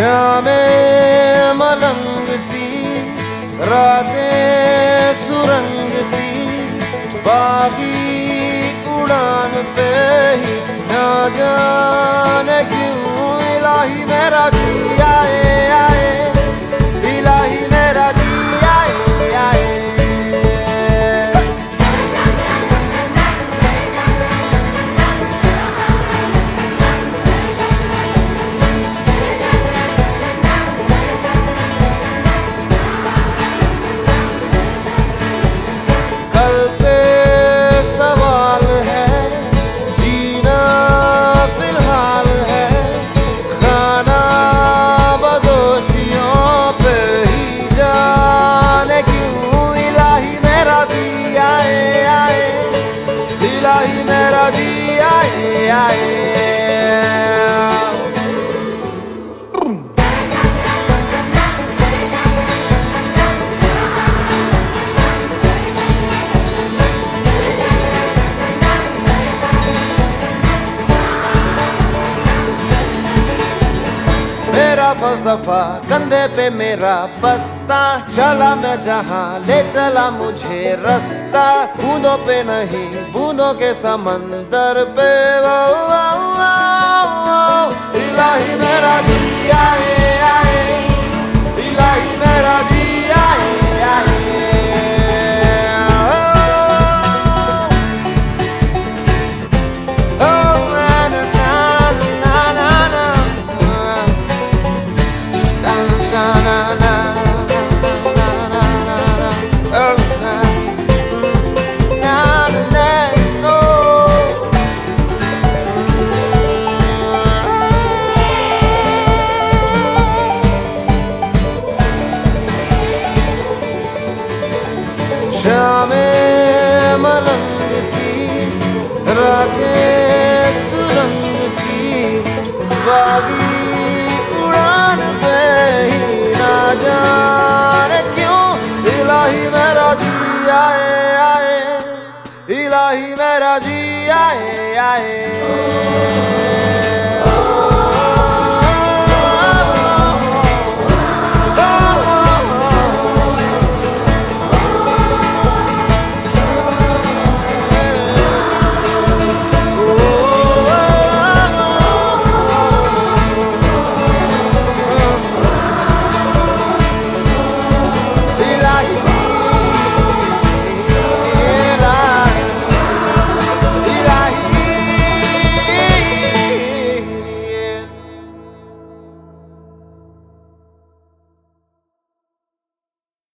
श्यामे मलङ्गसि मे मरङ्गी राधे सुरङ्गी भापि कुडाने जा। इलाही मेरा जी मेरा फलसफा कंधे पे मेरा बस्ता। चला मैं जहाँ ले चला मुझे रास्ता। बूंदों पे नहीं बूंदों के समंदर पे। वो, शामे मलंग सी, रातें सुरंग सी, बागी उड़ान पे ही ना जाने क्यों? इलाही मेरा जी आए आए। इलाही मेरा जी आए आए।